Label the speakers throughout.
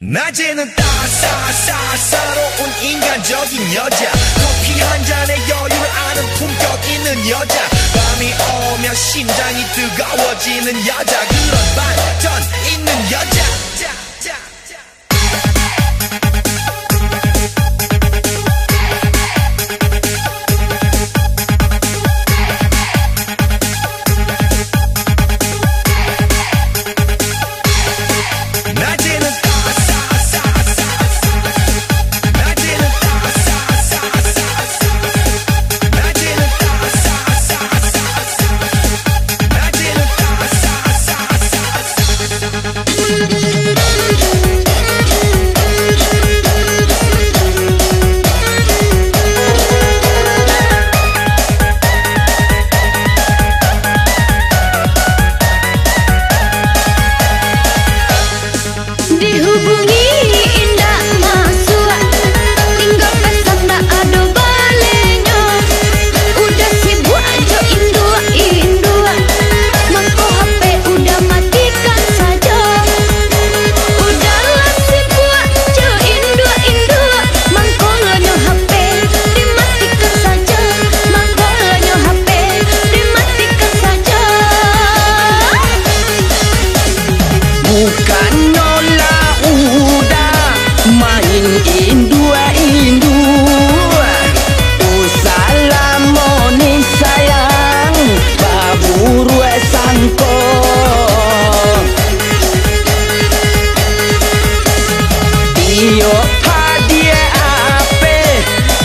Speaker 1: 낮에는 따사사사로운 인간적인 여자. 커피 한 잔에 여유를 아는 품격 있는 여자. 밤이 오면 심장이 뜨거워지는 여자. 그런 반전 있는 여자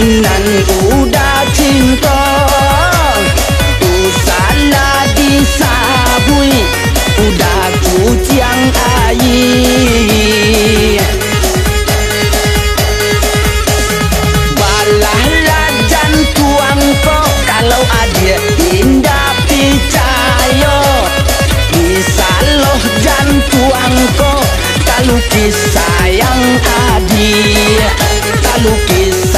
Speaker 2: nan udah cinta Tu salah disabui Udah cucian air. Balah jantung tuang kok Kalau ada indah picayo. Bisa loh jan tuang kok Tak lukis sayang adik Tak lukis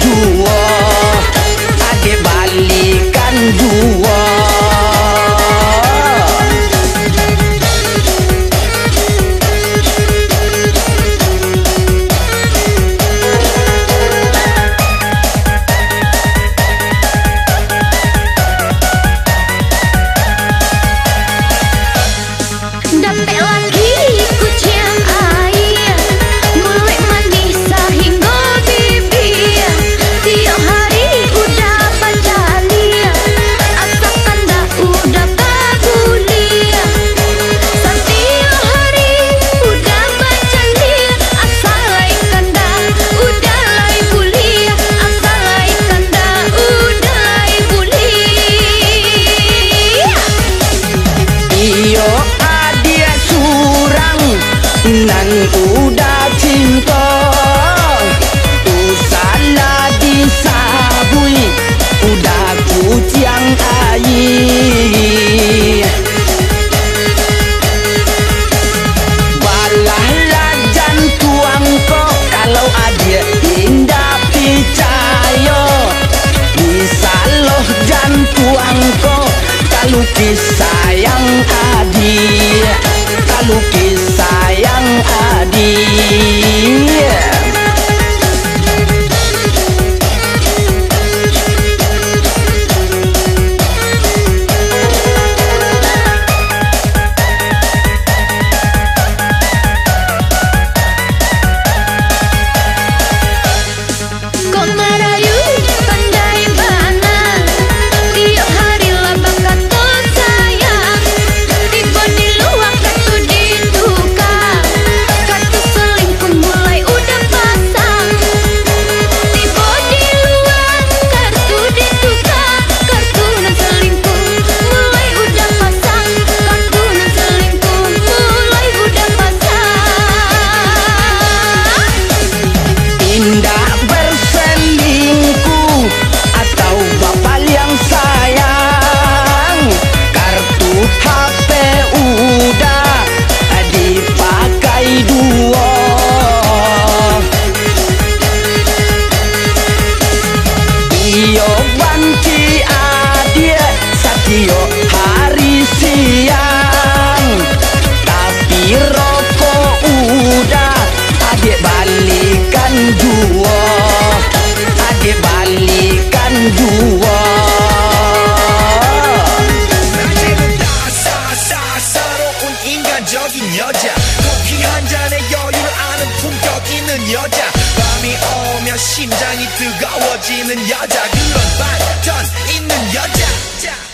Speaker 2: do. nan ku dah cinta Ku salah disabui Ku dah ku ciang air Balah lajan tuang ko Kalau ada indah picayo Bisa loh jan tuang ko Kalau kisah yang ada aqui.
Speaker 1: 인간적인 여자. 커피 한 잔의 여유를 아는 품격 있는 여자. 밤이 오면 심장이 뜨거워지는 여자. 그런 반전 있는 여자.